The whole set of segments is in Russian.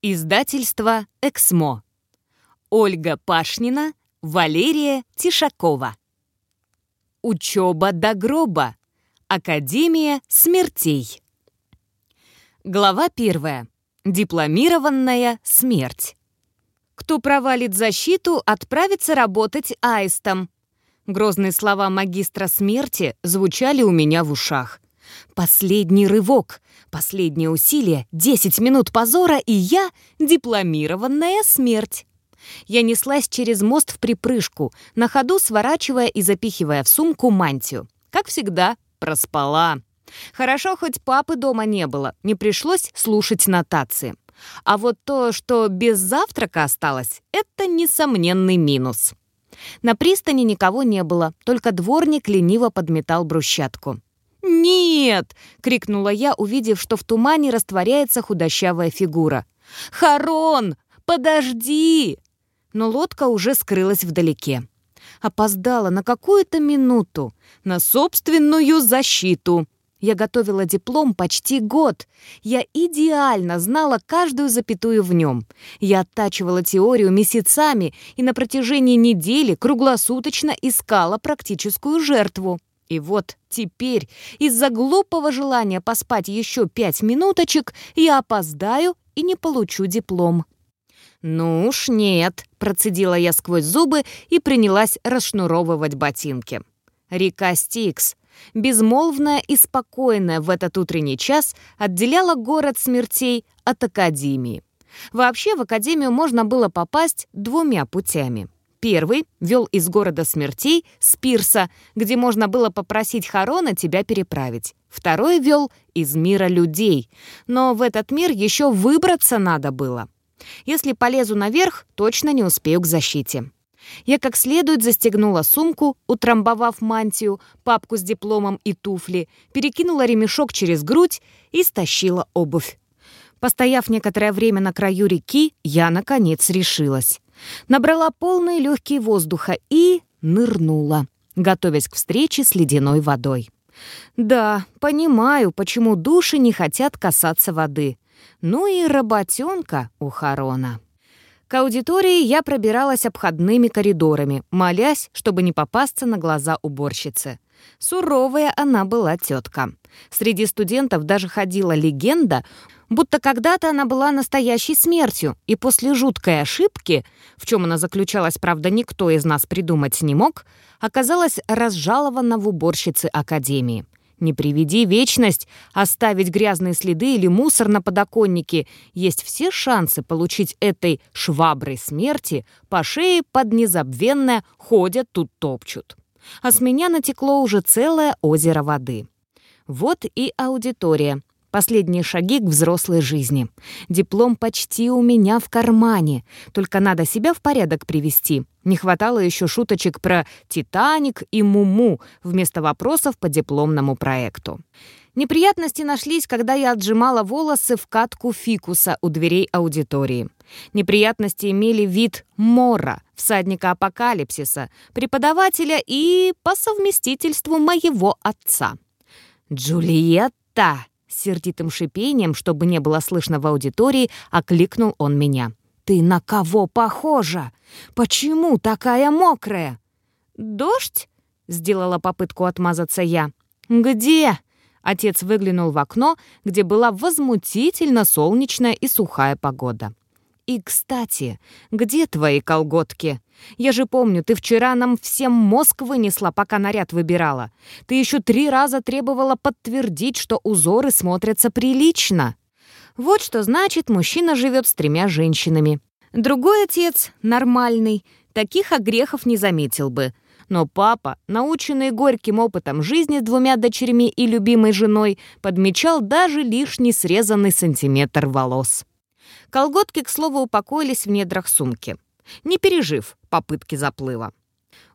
Издательство «Эксмо». Ольга Пашнина, Валерия Тишакова. Учеба до гроба. Академия смертей. Глава первая. Дипломированная смерть. Кто провалит защиту, отправится работать аистом. Грозные слова магистра смерти звучали у меня в ушах. Последний рывок, последнее усилие, 10 минут позора, и я — дипломированная смерть. Я неслась через мост в припрыжку, на ходу сворачивая и запихивая в сумку мантию. Как всегда, проспала. Хорошо, хоть папы дома не было, не пришлось слушать нотации. А вот то, что без завтрака осталось, это несомненный минус. На пристани никого не было, только дворник лениво подметал брусчатку. «Нет!» — крикнула я, увидев, что в тумане растворяется худощавая фигура. «Харон! Подожди!» Но лодка уже скрылась вдалеке. Опоздала на какую-то минуту, на собственную защиту. Я готовила диплом почти год. Я идеально знала каждую запятую в нем. Я оттачивала теорию месяцами и на протяжении недели круглосуточно искала практическую жертву. И вот теперь из-за глупого желания поспать еще пять минуточек я опоздаю и не получу диплом. «Ну уж нет», — процедила я сквозь зубы и принялась расшнуровывать ботинки. Река Стикс, безмолвная и спокойная в этот утренний час, отделяла город смертей от Академии. Вообще в Академию можно было попасть двумя путями — Первый вел из города смертей с пирса, где можно было попросить Харона тебя переправить. Второй вел из мира людей. Но в этот мир еще выбраться надо было. Если полезу наверх, точно не успею к защите. Я как следует застегнула сумку, утрамбовав мантию, папку с дипломом и туфли, перекинула ремешок через грудь и стащила обувь. Постояв некоторое время на краю реки, я, наконец, решилась. Набрала полные легкие воздуха и нырнула, готовясь к встрече с ледяной водой. Да, понимаю, почему души не хотят касаться воды. Ну и работенка у Харона. К аудитории я пробиралась обходными коридорами, молясь, чтобы не попасться на глаза уборщицы. Суровая она была тетка. Среди студентов даже ходила легенда, будто когда-то она была настоящей смертью, и после жуткой ошибки, в чем она заключалась, правда, никто из нас придумать не мог, оказалась разжалована в уборщице Академии. Не приведи вечность оставить грязные следы или мусор на подоконнике. Есть все шансы получить этой шваброй смерти по шее под незабвенное «ходят тут топчут». А с меня натекло уже целое озеро воды. Вот и аудитория. Последние шаги к взрослой жизни. Диплом почти у меня в кармане. Только надо себя в порядок привести. Не хватало еще шуточек про «Титаник» и «Муму» вместо вопросов по дипломному проекту. Неприятности нашлись, когда я отжимала волосы в катку фикуса у дверей аудитории. Неприятности имели вид Мора, всадника апокалипсиса, преподавателя и по совместительству моего отца. «Джульетта!» С сердитым шипением, чтобы не было слышно в аудитории, окликнул он меня. «Ты на кого похожа? Почему такая мокрая?» «Дождь?» — сделала попытку отмазаться я. «Где?» Отец выглянул в окно, где была возмутительно солнечная и сухая погода. «И, кстати, где твои колготки? Я же помню, ты вчера нам всем мозг вынесла, пока наряд выбирала. Ты еще три раза требовала подтвердить, что узоры смотрятся прилично. Вот что значит, мужчина живет с тремя женщинами. Другой отец, нормальный, таких огрехов не заметил бы. Но папа, наученный горьким опытом жизни с двумя дочерьми и любимой женой, подмечал даже лишний срезанный сантиметр волос. Колготки, к слову, упокоились в недрах сумки, не пережив попытки заплыва.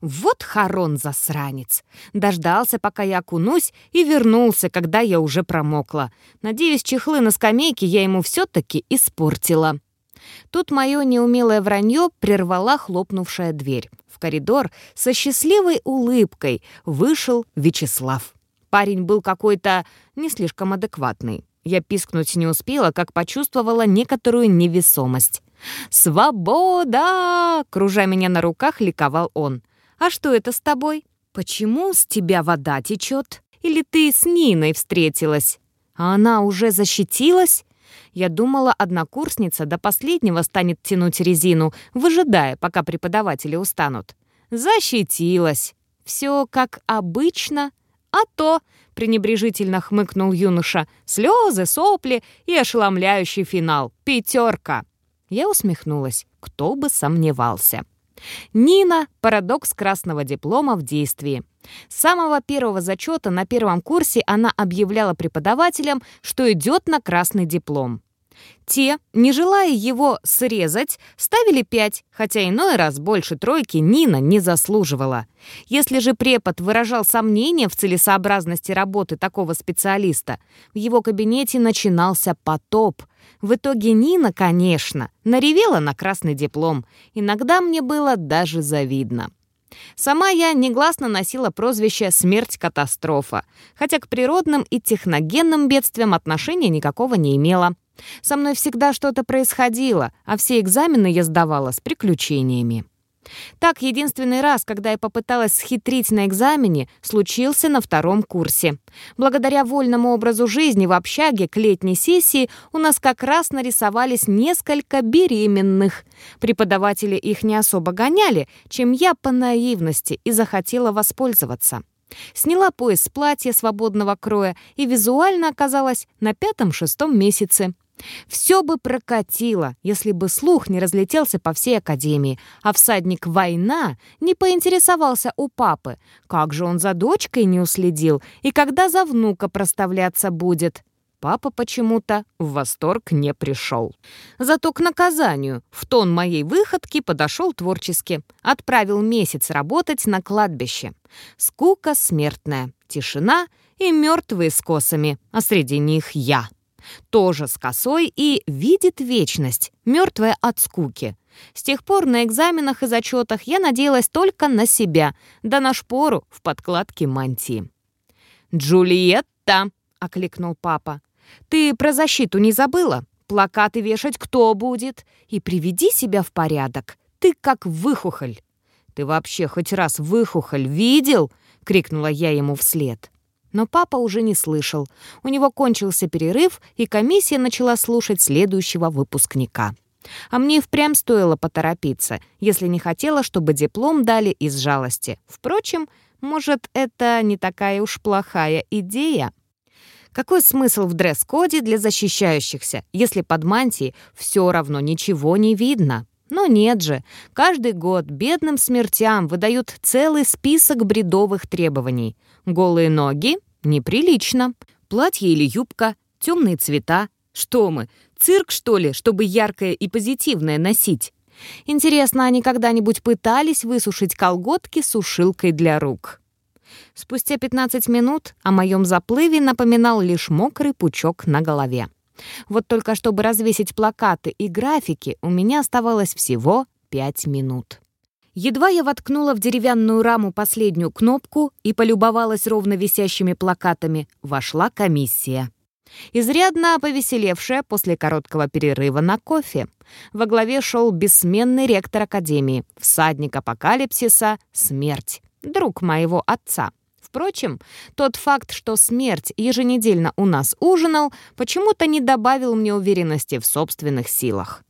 Вот Харон засранец. Дождался, пока я окунусь, и вернулся, когда я уже промокла. Надеюсь, чехлы на скамейке я ему все-таки испортила. Тут мое неумелое вранье прервала хлопнувшая дверь. В коридор со счастливой улыбкой вышел Вячеслав. Парень был какой-то не слишком адекватный. Я пискнуть не успела, как почувствовала некоторую невесомость. «Свобода!» — кружа меня на руках, ликовал он. «А что это с тобой? Почему с тебя вода течет? Или ты с Ниной встретилась? А она уже защитилась?» Я думала, однокурсница до последнего станет тянуть резину, выжидая, пока преподаватели устанут. Защитилась. Все как обычно. А то, пренебрежительно хмыкнул юноша, слезы, сопли и ошеломляющий финал. Пятерка. Я усмехнулась. Кто бы сомневался. Нина — парадокс красного диплома в действии. С самого первого зачета на первом курсе она объявляла преподавателям, что идет на красный диплом. Те, не желая его срезать, ставили пять, хотя иной раз больше тройки Нина не заслуживала. Если же препод выражал сомнения в целесообразности работы такого специалиста, в его кабинете начинался потоп. В итоге Нина, конечно, наревела на красный диплом. Иногда мне было даже завидно. Сама я негласно носила прозвище «Смерть-катастрофа», хотя к природным и техногенным бедствиям отношения никакого не имела. Со мной всегда что-то происходило, а все экзамены я сдавала с приключениями. Так, единственный раз, когда я попыталась схитрить на экзамене, случился на втором курсе. Благодаря вольному образу жизни в общаге к летней сессии у нас как раз нарисовались несколько беременных. Преподаватели их не особо гоняли, чем я по наивности и захотела воспользоваться. Сняла пояс платья свободного кроя и визуально оказалась на пятом-шестом месяце. Все бы прокатило, если бы слух не разлетелся по всей академии, а всадник «Война» не поинтересовался у папы, как же он за дочкой не уследил и когда за внука проставляться будет. Папа почему-то в восторг не пришел. Зато к наказанию в тон моей выходки подошел творчески. Отправил месяц работать на кладбище. Скука смертная, тишина и мертвые с косами, а среди них я тоже с косой и видит вечность, мертвая от скуки. С тех пор на экзаменах и зачетах я надеялась только на себя, да на шпору в подкладке мантии. «Джульетта!» — окликнул папа. «Ты про защиту не забыла? Плакаты вешать кто будет? И приведи себя в порядок. Ты как выхухоль!» «Ты вообще хоть раз выхухоль видел?» — крикнула я ему вслед. Но папа уже не слышал. У него кончился перерыв, и комиссия начала слушать следующего выпускника. А мне впрямь стоило поторопиться, если не хотела, чтобы диплом дали из жалости. Впрочем, может, это не такая уж плохая идея. Какой смысл в дресс-коде для защищающихся, если под мантией все равно ничего не видно? Но нет же, каждый год бедным смертям выдают целый список бредовых требований. Голые ноги — неприлично. Платье или юбка, темные цвета. Что мы, цирк, что ли, чтобы яркое и позитивное носить? Интересно, они когда-нибудь пытались высушить колготки сушилкой для рук? Спустя 15 минут о моем заплыве напоминал лишь мокрый пучок на голове. Вот только чтобы развесить плакаты и графики, у меня оставалось всего пять минут. Едва я воткнула в деревянную раму последнюю кнопку и полюбовалась ровно висящими плакатами, вошла комиссия. Изрядно повеселевшая после короткого перерыва на кофе. Во главе шел бессменный ректор Академии, всадник апокалипсиса, смерть, друг моего отца. Впрочем, тот факт, что смерть еженедельно у нас ужинал, почему-то не добавил мне уверенности в собственных силах.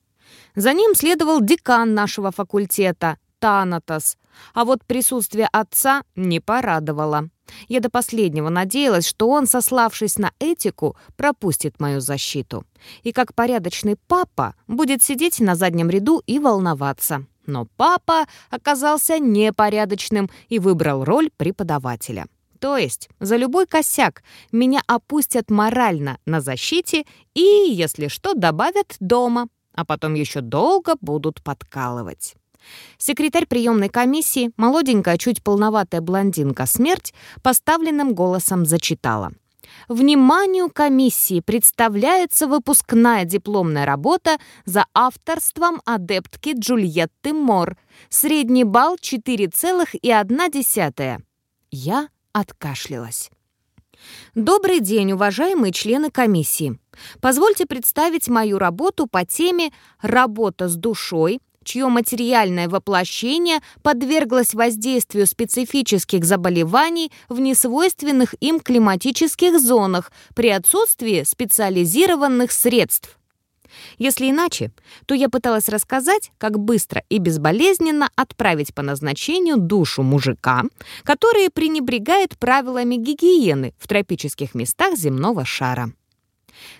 За ним следовал декан нашего факультета, Танатос, а вот присутствие отца не порадовало. Я до последнего надеялась, что он, сославшись на этику, пропустит мою защиту. И как порядочный папа будет сидеть на заднем ряду и волноваться. Но папа оказался непорядочным и выбрал роль преподавателя. То есть за любой косяк меня опустят морально на защите и, если что, добавят дома, а потом еще долго будут подкалывать. Секретарь приемной комиссии, молоденькая, чуть полноватая блондинка «Смерть», поставленным голосом зачитала. Вниманию комиссии представляется выпускная дипломная работа за авторством адептки Джульетты Мор. Средний балл 4,1. Я откашлялась. Добрый день, уважаемые члены комиссии. Позвольте представить мою работу по теме «Работа с душой», чье материальное воплощение подверглось воздействию специфических заболеваний в несвойственных им климатических зонах при отсутствии специализированных средств. Если иначе, то я пыталась рассказать, как быстро и безболезненно отправить по назначению душу мужика, который пренебрегает правилами гигиены в тропических местах земного шара.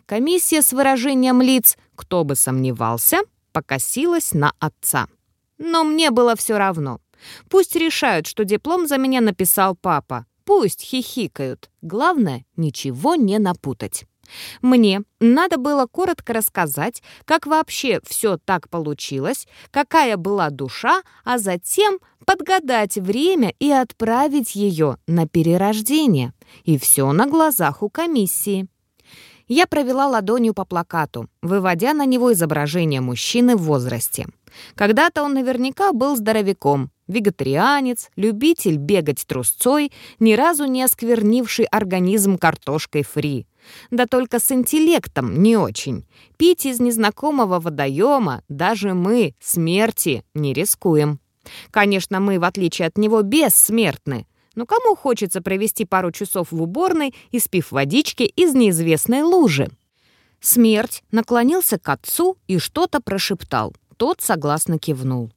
Комиссия с выражением лиц «кто бы сомневался» покосилась на отца. Но мне было все равно. Пусть решают, что диплом за меня написал папа. Пусть хихикают. Главное, ничего не напутать. Мне надо было коротко рассказать, как вообще все так получилось, какая была душа, а затем подгадать время и отправить ее на перерождение. И все на глазах у комиссии. Я провела ладонью по плакату, выводя на него изображение мужчины в возрасте. Когда-то он наверняка был здоровяком, вегетарианец, любитель бегать трусцой, ни разу не осквернивший организм картошкой фри. Да только с интеллектом не очень. Пить из незнакомого водоема даже мы, смерти, не рискуем. Конечно, мы, в отличие от него, бессмертны. Но кому хочется провести пару часов в уборной, испив водички из неизвестной лужи? Смерть наклонился к отцу и что-то прошептал. Тот согласно кивнул.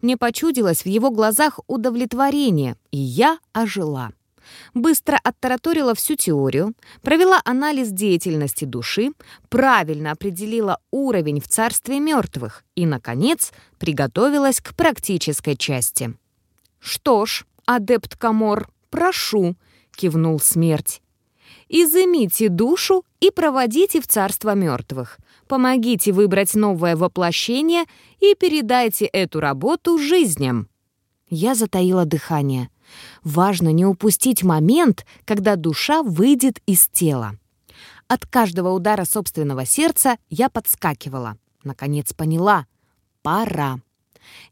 Мне почудилось в его глазах удовлетворение, и я ожила быстро оттараторила всю теорию, провела анализ деятельности души, правильно определила уровень в царстве мертвых и, наконец, приготовилась к практической части. «Что ж, адепт Камор, прошу», — кивнул смерть. «Изымите душу и проводите в царство мертвых. Помогите выбрать новое воплощение и передайте эту работу жизням». Я затаила дыхание — Важно не упустить момент, когда душа выйдет из тела. От каждого удара собственного сердца я подскакивала. Наконец поняла — пора.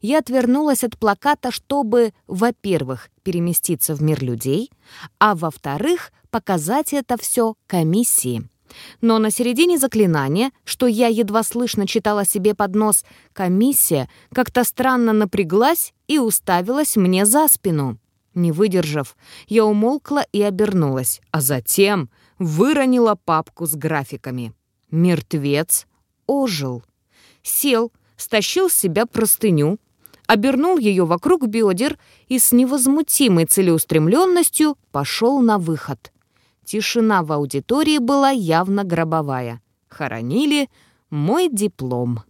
Я отвернулась от плаката, чтобы, во-первых, переместиться в мир людей, а во-вторых, показать это все комиссии. Но на середине заклинания, что я едва слышно читала себе под нос, комиссия как-то странно напряглась и уставилась мне за спину. Не выдержав, я умолкла и обернулась, а затем выронила папку с графиками. Мертвец ожил. Сел, стащил с себя простыню, обернул ее вокруг бедер и с невозмутимой целеустремленностью пошел на выход. Тишина в аудитории была явно гробовая. Хоронили мой диплом.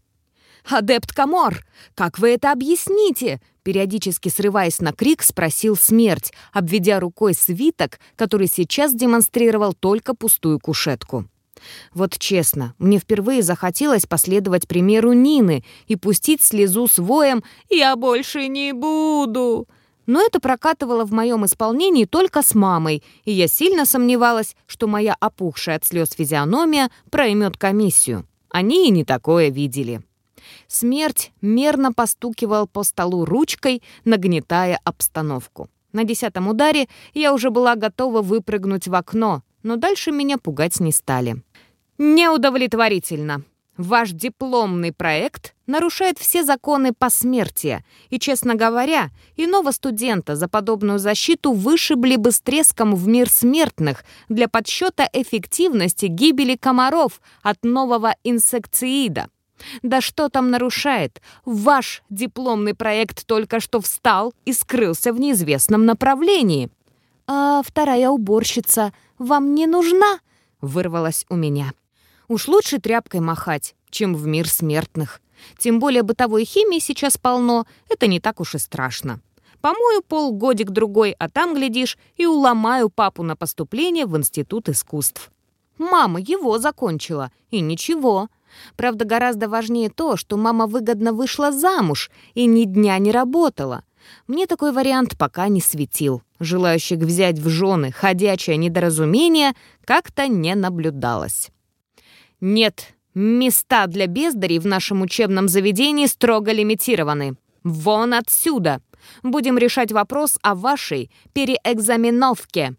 «Адепт Камор, как вы это объясните?» Периодически срываясь на крик, спросил смерть, обведя рукой свиток, который сейчас демонстрировал только пустую кушетку. Вот честно, мне впервые захотелось последовать примеру Нины и пустить слезу с воем «Я больше не буду!» Но это прокатывало в моем исполнении только с мамой, и я сильно сомневалась, что моя опухшая от слез физиономия проймет комиссию. Они и не такое видели. Смерть мерно постукивал по столу ручкой, нагнетая обстановку. На десятом ударе я уже была готова выпрыгнуть в окно, но дальше меня пугать не стали. «Неудовлетворительно. Ваш дипломный проект нарушает все законы посмертия, и, честно говоря, иного студента за подобную защиту вышибли бы с треском в мир смертных для подсчета эффективности гибели комаров от нового инсекциида. Да что там нарушает? Ваш дипломный проект только что встал и скрылся в неизвестном направлении. «А вторая уборщица вам не нужна?» — вырвалась у меня. «Уж лучше тряпкой махать, чем в мир смертных. Тем более бытовой химии сейчас полно, это не так уж и страшно. Помою пол годик-другой, а там, глядишь, и уломаю папу на поступление в Институт искусств». Мама его закончила, и ничего. Правда, гораздо важнее то, что мама выгодно вышла замуж и ни дня не работала. Мне такой вариант пока не светил. Желающих взять в жены ходячее недоразумение как-то не наблюдалось. Нет, места для бездарей в нашем учебном заведении строго лимитированы. Вон отсюда! Будем решать вопрос о вашей переэкзаменовке.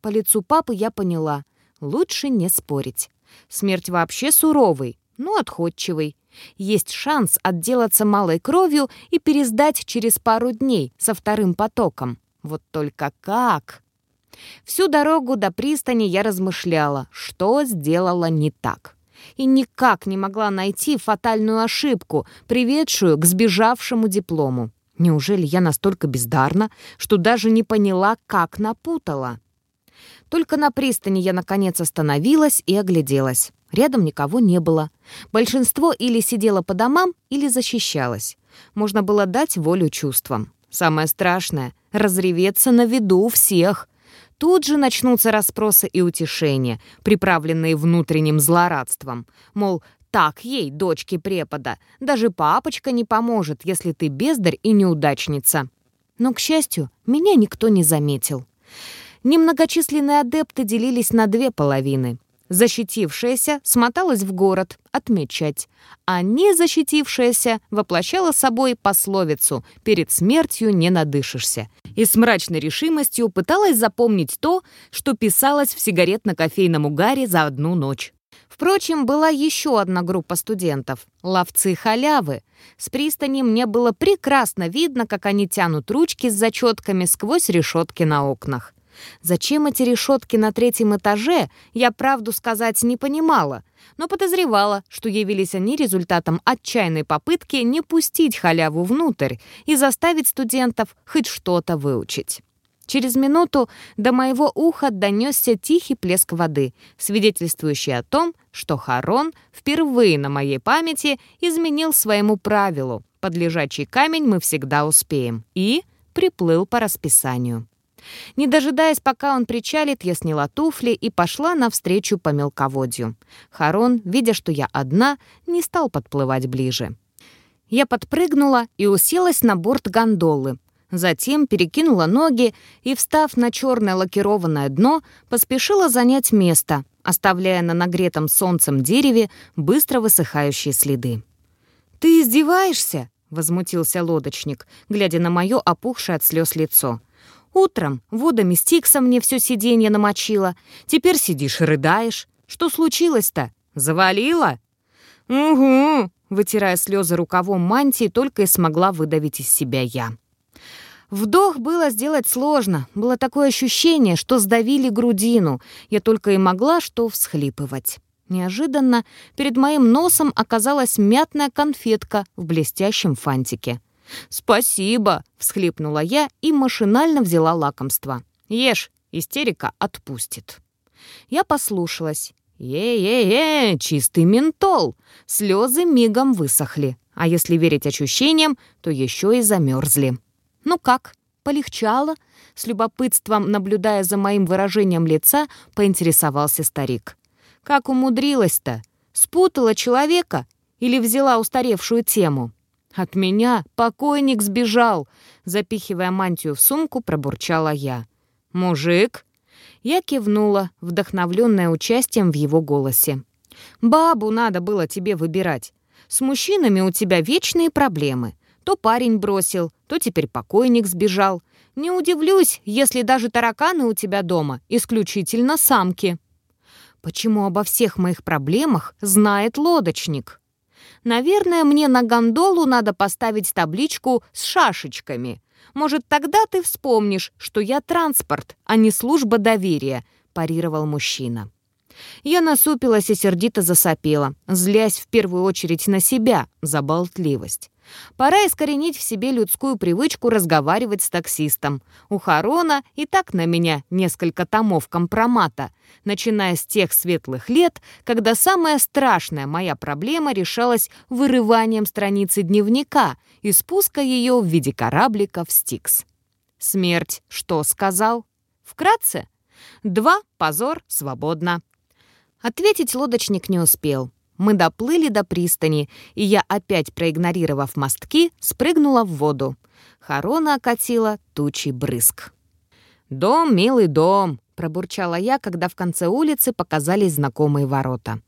По лицу папы я поняла. Лучше не спорить. Смерть вообще суровый, но отходчивый. Есть шанс отделаться малой кровью и пересдать через пару дней со вторым потоком. Вот только как? Всю дорогу до пристани я размышляла, что сделала не так. И никак не могла найти фатальную ошибку, приведшую к сбежавшему диплому. Неужели я настолько бездарна, что даже не поняла, как напутала? Только на пристани я, наконец, остановилась и огляделась. Рядом никого не было. Большинство или сидело по домам, или защищалось. Можно было дать волю чувствам. Самое страшное — разреветься на виду у всех. Тут же начнутся расспросы и утешения, приправленные внутренним злорадством. Мол, так ей, дочке препода, даже папочка не поможет, если ты бездарь и неудачница. Но, к счастью, меня никто не заметил. Немногочисленные адепты делились на две половины. Защитившаяся смоталась в город отмечать, а не защитившаяся воплощала собой пословицу «перед смертью не надышишься» и с мрачной решимостью пыталась запомнить то, что писалось в сигаретно-кофейном угаре за одну ночь. Впрочем, была еще одна группа студентов — ловцы халявы. С пристани мне было прекрасно видно, как они тянут ручки с зачетками сквозь решетки на окнах. Зачем эти решетки на третьем этаже, я правду сказать не понимала, но подозревала, что явились они результатом отчаянной попытки не пустить халяву внутрь и заставить студентов хоть что-то выучить. Через минуту до моего уха донесся тихий плеск воды, свидетельствующий о том, что Харон впервые на моей памяти изменил своему правилу «под лежачий камень мы всегда успеем» и приплыл по расписанию. Не дожидаясь, пока он причалит, я сняла туфли и пошла навстречу по мелководью. Харон, видя, что я одна, не стал подплывать ближе. Я подпрыгнула и уселась на борт гондолы. Затем перекинула ноги и, встав на черное лакированное дно, поспешила занять место, оставляя на нагретом солнцем дереве быстро высыхающие следы. «Ты издеваешься?» — возмутился лодочник, глядя на мое опухшее от слез лицо. Утром водами Стикса мне все сиденье намочила. Теперь сидишь и рыдаешь. Что случилось-то? Завалила?» «Угу», — вытирая слезы рукавом мантии, только и смогла выдавить из себя я. Вдох было сделать сложно. Было такое ощущение, что сдавили грудину. Я только и могла что всхлипывать. Неожиданно перед моим носом оказалась мятная конфетка в блестящем фантике. «Спасибо!» — всхлипнула я и машинально взяла лакомство. «Ешь, истерика отпустит». Я послушалась. «Е-е-е, чистый ментол!» Слезы мигом высохли, а если верить ощущениям, то еще и замерзли. «Ну как, полегчало?» С любопытством, наблюдая за моим выражением лица, поинтересовался старик. «Как умудрилась-то? Спутала человека или взяла устаревшую тему?» «От меня покойник сбежал!» Запихивая мантию в сумку, пробурчала я. «Мужик?» Я кивнула, вдохновленная участием в его голосе. «Бабу надо было тебе выбирать. С мужчинами у тебя вечные проблемы. То парень бросил, то теперь покойник сбежал. Не удивлюсь, если даже тараканы у тебя дома исключительно самки». «Почему обо всех моих проблемах знает лодочник?» Наверное, мне на гондолу надо поставить табличку с шашечками. Может, тогда ты вспомнишь, что я транспорт, а не служба доверия», — парировал мужчина. Я насупилась и сердито засопела, злясь в первую очередь на себя за болтливость. Пора искоренить в себе людскую привычку разговаривать с таксистом. У Харона и так на меня несколько томов компромата, начиная с тех светлых лет, когда самая страшная моя проблема решалась вырыванием страницы дневника и спуска ее в виде кораблика в Стикс. Смерть что сказал? Вкратце. Два, позор, свободно. Ответить лодочник не успел. Мы доплыли до пристани, и я, опять проигнорировав мостки, спрыгнула в воду. Харона окатила тучи брызг. «Дом, милый дом!» — пробурчала я, когда в конце улицы показались знакомые ворота.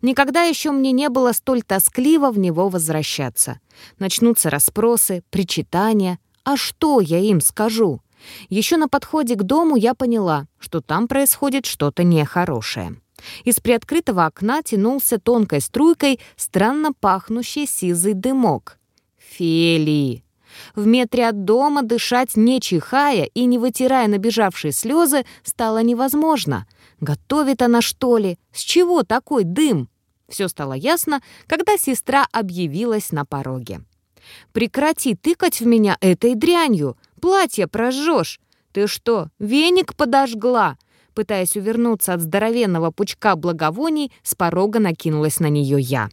Никогда еще мне не было столь тоскливо в него возвращаться. Начнутся расспросы, причитания. А что я им скажу? Еще на подходе к дому я поняла, что там происходит что-то нехорошее. Из приоткрытого окна тянулся тонкой струйкой странно пахнущий сизый дымок. Фелии. В метре от дома дышать не чихая и не вытирая набежавшие слезы стало невозможно. Готовит она, что ли? С чего такой дым? Все стало ясно, когда сестра объявилась на пороге. «Прекрати тыкать в меня этой дрянью! Платье прожжешь! Ты что, веник подожгла?» Пытаясь увернуться от здоровенного пучка благовоний, с порога накинулась на нее я.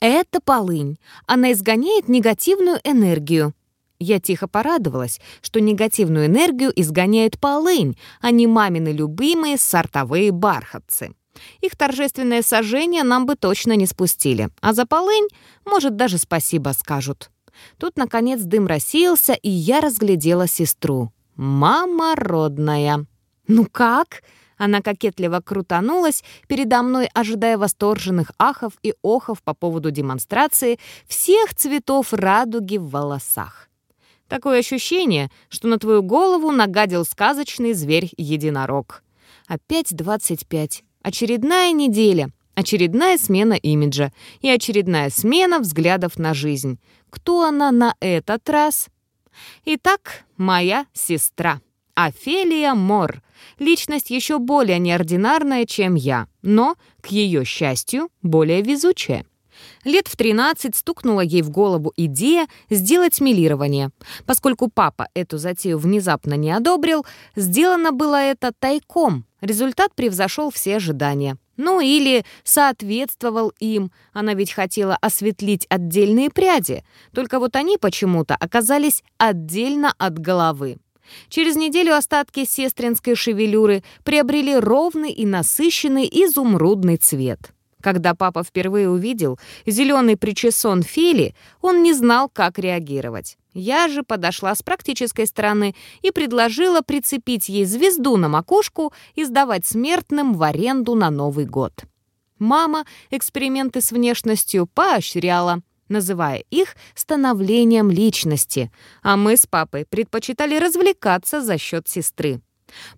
«Это полынь. Она изгоняет негативную энергию». Я тихо порадовалась, что негативную энергию изгоняет полынь, а не мамины любимые сортовые бархатцы. Их торжественное сожжение нам бы точно не спустили, а за полынь, может, даже спасибо скажут. Тут, наконец, дым рассеялся, и я разглядела сестру. «Мама родная». «Ну как?» Она кокетливо крутанулась передо мной, ожидая восторженных ахов и охов по поводу демонстрации всех цветов радуги в волосах. Такое ощущение, что на твою голову нагадил сказочный зверь-единорог. Опять 25. Очередная неделя, очередная смена имиджа и очередная смена взглядов на жизнь. Кто она на этот раз? Итак, моя сестра. Офелия Мор. Личность еще более неординарная, чем я, но, к ее счастью, более везучая. Лет в 13 стукнула ей в голову идея сделать милирование. Поскольку папа эту затею внезапно не одобрил, сделано было это тайком. Результат превзошел все ожидания. Ну или соответствовал им. Она ведь хотела осветлить отдельные пряди. Только вот они почему-то оказались отдельно от головы. Через неделю остатки сестринской шевелюры приобрели ровный и насыщенный изумрудный цвет. Когда папа впервые увидел зеленый причесон Фили, он не знал, как реагировать. Я же подошла с практической стороны и предложила прицепить ей звезду на макушку и сдавать смертным в аренду на Новый год. Мама эксперименты с внешностью поощряла, называя их становлением личности, а мы с папой предпочитали развлекаться за счет сестры.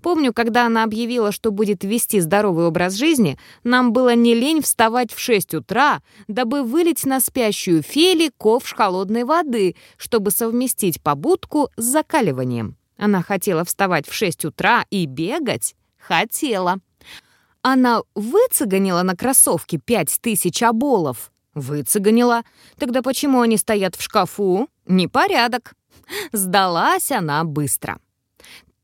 Помню, когда она объявила, что будет вести здоровый образ жизни, нам было не лень вставать в 6 утра, дабы вылить на спящую Фели ковш холодной воды, чтобы совместить побудку с закаливанием. Она хотела вставать в 6 утра и бегать? Хотела. Она выцеганила на кроссовке пять тысяч оболов. Выцеганила. Тогда почему они стоят в шкафу? Непорядок. Сдалась она быстро.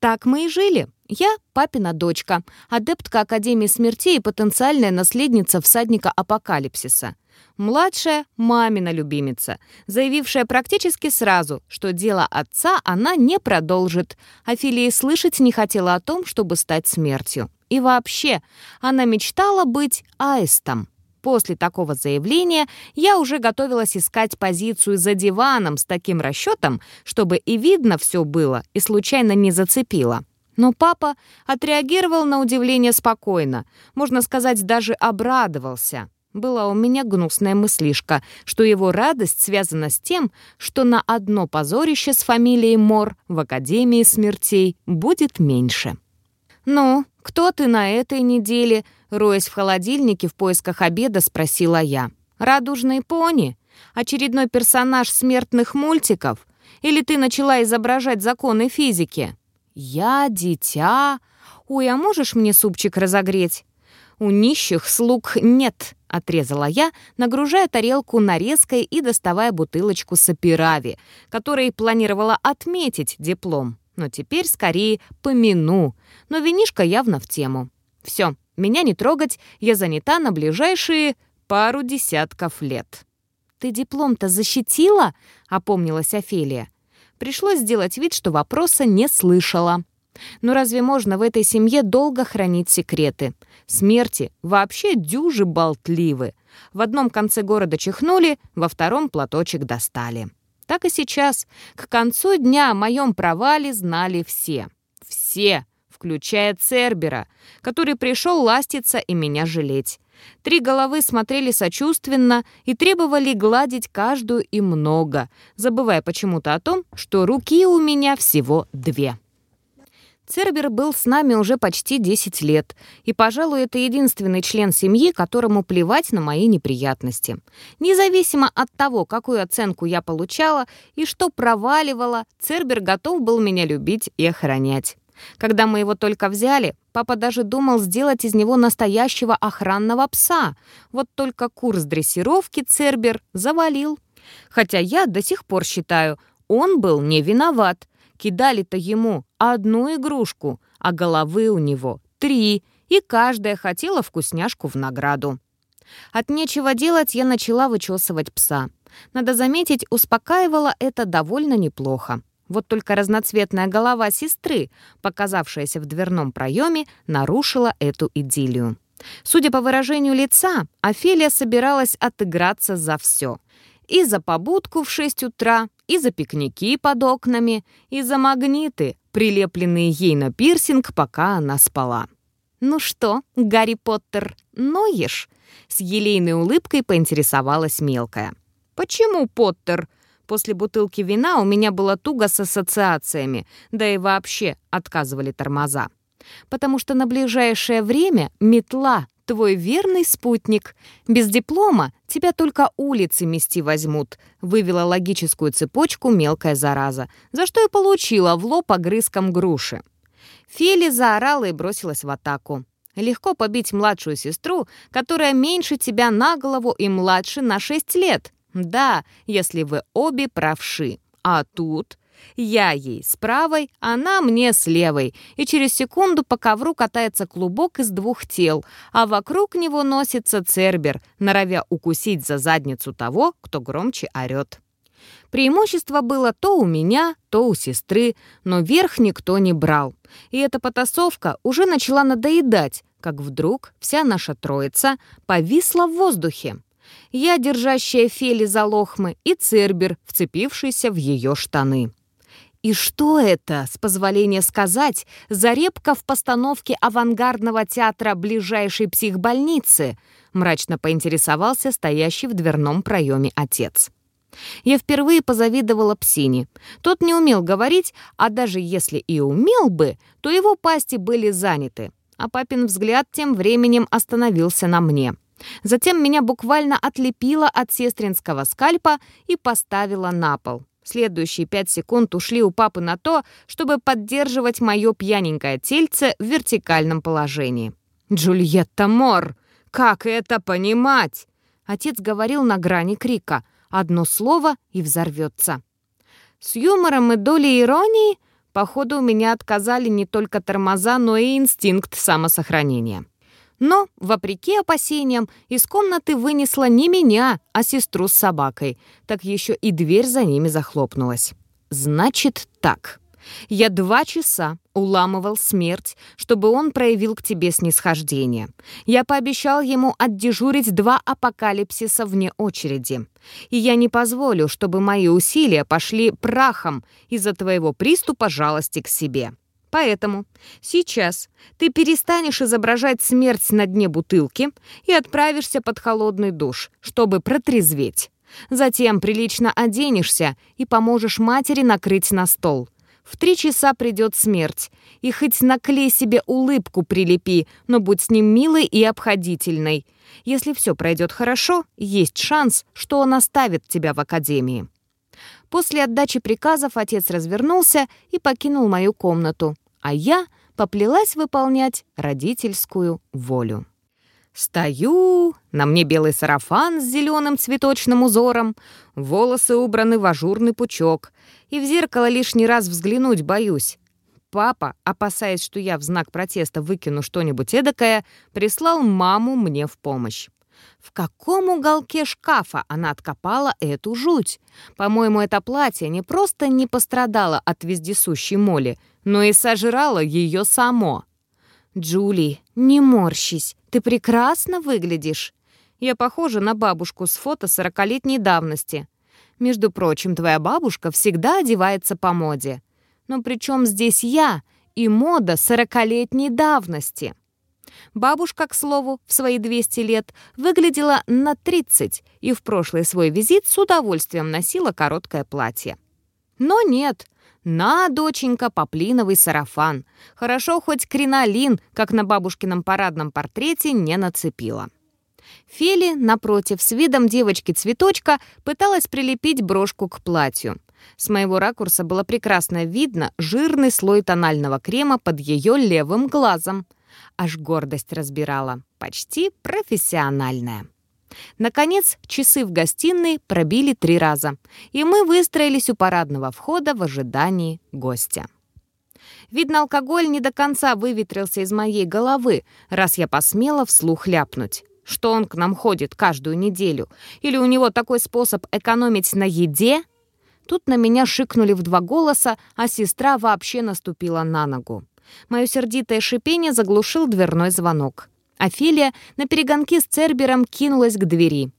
Так мы и жили. Я папина дочка, адептка Академии смертей и потенциальная наследница всадника апокалипсиса. Младшая — мамина любимица, заявившая практически сразу, что дело отца она не продолжит, а Филия слышать не хотела о том, чтобы стать смертью. И вообще, она мечтала быть аистом. После такого заявления я уже готовилась искать позицию за диваном с таким расчетом, чтобы и видно все было, и случайно не зацепило. Но папа отреагировал на удивление спокойно, можно сказать, даже обрадовался. Была у меня гнусная мыслишка, что его радость связана с тем, что на одно позорище с фамилией Мор в Академии смертей будет меньше. «Ну, кто ты на этой неделе?» Роясь в холодильнике в поисках обеда, спросила я. «Радужный пони? Очередной персонаж смертных мультиков? Или ты начала изображать законы физики?» «Я дитя. Ой, а можешь мне супчик разогреть?» «У нищих слуг нет», — отрезала я, нагружая тарелку нарезкой и доставая бутылочку сапирави, которой планировала отметить диплом. Но теперь скорее помяну. Но винишка явно в тему. Все, меня не трогать, я занята на ближайшие пару десятков лет. «Ты диплом-то защитила?» — опомнилась Офелия. Пришлось сделать вид, что вопроса не слышала. Но разве можно в этой семье долго хранить секреты? Смерти вообще дюжи болтливы. В одном конце города чихнули, во втором платочек достали. Так и сейчас. К концу дня о моем провале знали все. Все! включая Цербера, который пришел ластиться и меня жалеть. Три головы смотрели сочувственно и требовали гладить каждую и много, забывая почему-то о том, что руки у меня всего две. Цербер был с нами уже почти 10 лет, и, пожалуй, это единственный член семьи, которому плевать на мои неприятности. Независимо от того, какую оценку я получала и что проваливала, Цербер готов был меня любить и охранять. Когда мы его только взяли, папа даже думал сделать из него настоящего охранного пса. Вот только курс дрессировки Цербер завалил. Хотя я до сих пор считаю, он был не виноват. Кидали-то ему одну игрушку, а головы у него три, и каждая хотела вкусняшку в награду. От нечего делать я начала вычесывать пса. Надо заметить, успокаивало это довольно неплохо. Вот только разноцветная голова сестры, показавшаяся в дверном проеме, нарушила эту идиллию. Судя по выражению лица, Офелия собиралась отыграться за все. И за побудку в 6 утра, и за пикники под окнами, и за магниты, прилепленные ей на пирсинг, пока она спала. «Ну что, Гарри Поттер, ноешь?» С елейной улыбкой поинтересовалась мелкая. «Почему Поттер?» После бутылки вина у меня было туго с ассоциациями, да и вообще отказывали тормоза. Потому что на ближайшее время метла твой верный спутник. Без диплома тебя только улицы мести возьмут», — вывела логическую цепочку мелкая зараза, за что и получила в лоб огрызком груши. Фели заорала и бросилась в атаку. Легко побить младшую сестру, которая меньше тебя на голову и младше на 6 лет. Да, если вы обе правши. А тут я ей с правой, она мне с левой, и через секунду по ковру катается клубок из двух тел, а вокруг него носится цербер, норовя укусить за задницу того, кто громче орёт. Преимущество было то у меня, то у сестры, но верх никто не брал. И эта потасовка уже начала надоедать, как вдруг вся наша троица повисла в воздухе. Я, держащая Фели за лохмы, и Цербер, вцепившийся в ее штаны. И что это, с позволения сказать, заребка в постановке авангардного театра ближайшей психбольницы? Мрачно поинтересовался стоящий в дверном проеме отец. Я впервые позавидовала псине. Тот не умел говорить, а даже если и умел бы, то его пасти были заняты. А папин взгляд тем временем остановился на мне. Затем меня буквально отлепило от сестринского скальпа и поставило на пол. Следующие пять секунд ушли у папы на то, чтобы поддерживать мое пьяненькое тельце в вертикальном положении. «Джульетта Мор! Как это понимать?» Отец говорил на грани крика. Одно слово — и взорвется. С юмором и долей иронии, походу, у меня отказали не только тормоза, но и инстинкт самосохранения. Но, вопреки опасениям, из комнаты вынесла не меня, а сестру с собакой. Так еще и дверь за ними захлопнулась. Значит так. Я два часа уламывал смерть, чтобы он проявил к тебе снисхождение. Я пообещал ему отдежурить два апокалипсиса вне очереди. И я не позволю, чтобы мои усилия пошли прахом из-за твоего приступа жалости к себе. Поэтому сейчас ты перестанешь изображать смерть на дне бутылки и отправишься под холодный душ, чтобы протрезветь. Затем прилично оденешься и поможешь матери накрыть на стол. В три часа придет смерть, и хоть наклей себе улыбку прилепи, но будь с ним милой и обходительной. Если все пройдет хорошо, есть шанс, что он оставит тебя в академии. После отдачи приказов отец развернулся и покинул мою комнату, а я поплелась выполнять родительскую волю. Стою, на мне белый сарафан с зеленым цветочным узором, волосы убраны в ажурный пучок, и в зеркало лишний раз взглянуть боюсь. Папа, опасаясь, что я в знак протеста выкину что-нибудь эдакое, прислал маму мне в помощь. В каком уголке шкафа она откопала эту жуть? По-моему, это платье не просто не пострадало от вездесущей моли, но и сожрало ее само. «Джули, не морщись, ты прекрасно выглядишь. Я похожа на бабушку с фото сорокалетней давности. Между прочим, твоя бабушка всегда одевается по моде. Но при чем здесь я и мода сорокалетней давности?» Бабушка, к слову, в свои 200 лет выглядела на 30 и в прошлый свой визит с удовольствием носила короткое платье. Но нет, На, доченька, поплиновый сарафан. Хорошо хоть кринолин, как на бабушкином парадном портрете, не нацепила. Фели, напротив, с видом девочки-цветочка, пыталась прилепить брошку к платью. С моего ракурса было прекрасно видно жирный слой тонального крема под ее левым глазом. Аж гордость разбирала. Почти профессиональная. Наконец, часы в гостиной пробили три раза, и мы выстроились у парадного входа в ожидании гостя. Видно, алкоголь не до конца выветрился из моей головы, раз я посмела вслух ляпнуть. Что он к нам ходит каждую неделю? Или у него такой способ экономить на еде? Тут на меня шикнули в два голоса, а сестра вообще наступила на ногу. Мое сердитое шипение заглушил дверной звонок. Офелия на перегонки с Цербером кинулась к двери.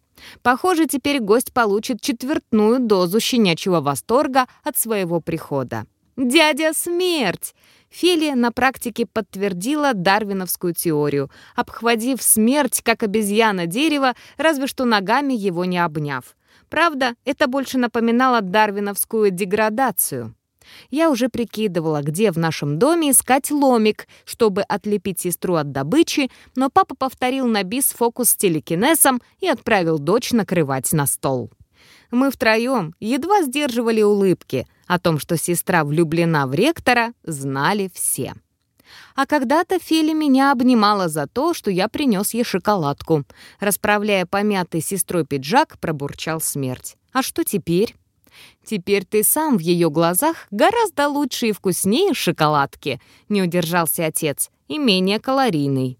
Похоже, теперь гость получит четвертную дозу щенячьего восторга от своего прихода. «Дядя Смерть!» Фелия на практике подтвердила дарвиновскую теорию, обхватив смерть, как обезьяна дерево, разве что ногами его не обняв. Правда, это больше напоминало дарвиновскую деградацию. Я уже прикидывала, где в нашем доме искать ломик, чтобы отлепить сестру от добычи, но папа повторил на бис фокус с телекинесом и отправил дочь накрывать на стол. Мы втроем едва сдерживали улыбки. О том, что сестра влюблена в ректора, знали все. А когда-то Фели меня обнимала за то, что я принес ей шоколадку. Расправляя помятый сестрой пиджак, пробурчал смерть. А что теперь? Теперь ты сам в ее глазах гораздо лучше и вкуснее шоколадки, не удержался отец, и менее калорийный.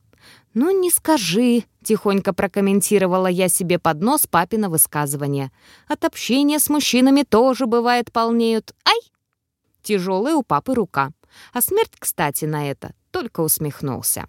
«Ну, не скажи», — тихонько прокомментировала я себе под нос папина высказывание. «От общения с мужчинами тоже бывает полнеют. Ай!» Тяжелая у папы рука. А смерть, кстати, на это только усмехнулся.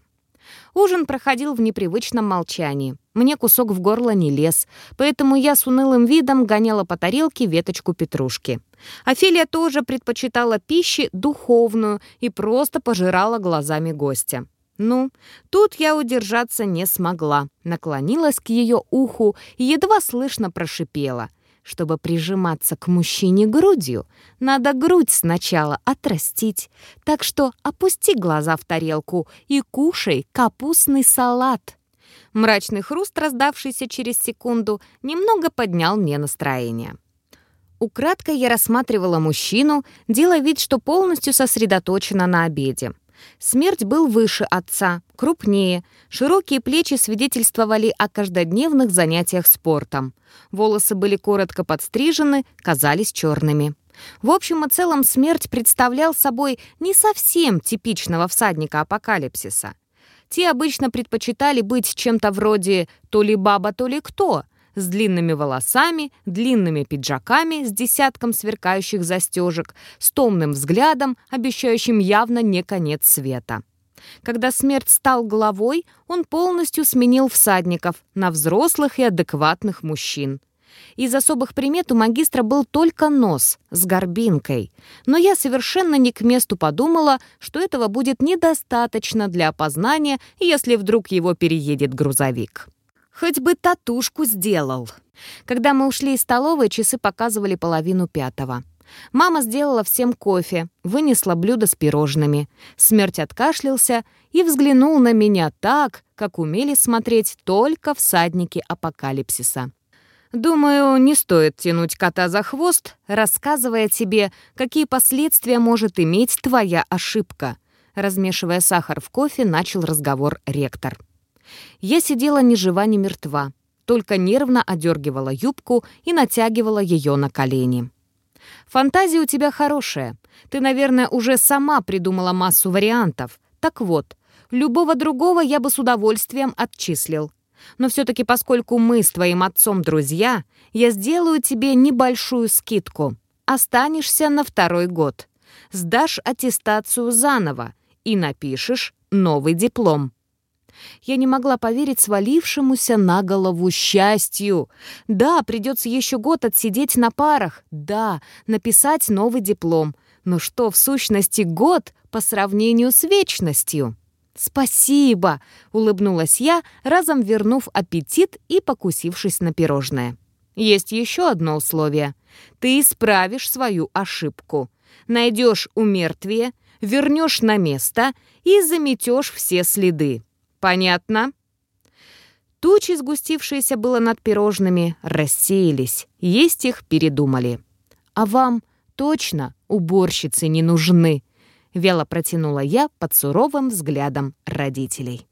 Ужин проходил в непривычном молчании. Мне кусок в горло не лез, поэтому я с унылым видом гоняла по тарелке веточку петрушки. Офелия тоже предпочитала пищи духовную и просто пожирала глазами гостя. Ну, тут я удержаться не смогла. Наклонилась к ее уху и едва слышно прошипела. Чтобы прижиматься к мужчине грудью, надо грудь сначала отрастить. Так что опусти глаза в тарелку и кушай капустный салат. Мрачный хруст, раздавшийся через секунду, немного поднял мне настроение. Украдкой я рассматривала мужчину, делая вид, что полностью сосредоточена на обеде. Смерть был выше отца, крупнее. Широкие плечи свидетельствовали о каждодневных занятиях спортом. Волосы были коротко подстрижены, казались черными. В общем и целом смерть представлял собой не совсем типичного всадника апокалипсиса. Те обычно предпочитали быть чем-то вроде «то ли баба, то ли кто», с длинными волосами, длинными пиджаками с десятком сверкающих застежек, с томным взглядом, обещающим явно не конец света. Когда смерть стал главой, он полностью сменил всадников на взрослых и адекватных мужчин. Из особых примет у магистра был только нос с горбинкой. Но я совершенно не к месту подумала, что этого будет недостаточно для опознания, если вдруг его переедет грузовик. Хоть бы татушку сделал. Когда мы ушли из столовой, часы показывали половину пятого. Мама сделала всем кофе, вынесла блюдо с пирожными. Смерть откашлялся и взглянул на меня так, как умели смотреть только всадники апокалипсиса. Думаю, не стоит тянуть кота за хвост, рассказывая тебе, какие последствия может иметь твоя ошибка. Размешивая сахар в кофе, начал разговор ректор. Я сидела ни жива, ни мертва, только нервно одергивала юбку и натягивала ее на колени. «Фантазия у тебя хорошая. Ты, наверное, уже сама придумала массу вариантов. Так вот, любого другого я бы с удовольствием отчислил. Но все-таки, поскольку мы с твоим отцом друзья, я сделаю тебе небольшую скидку. Останешься на второй год. Сдашь аттестацию заново и напишешь новый диплом. Я не могла поверить свалившемуся на голову счастью. Да, придется еще год отсидеть на парах. Да, написать новый диплом. Но что в сущности год по сравнению с вечностью? «Спасибо!» — улыбнулась я, разом вернув аппетит и покусившись на пирожное. «Есть еще одно условие. Ты исправишь свою ошибку. Найдешь умертвие, вернешь на место и заметешь все следы. Понятно? Тучи, сгустившиеся было над пирожными, рассеялись, есть их передумали. «А вам точно уборщицы не нужны?» — вяло протянула я под суровым взглядом родителей.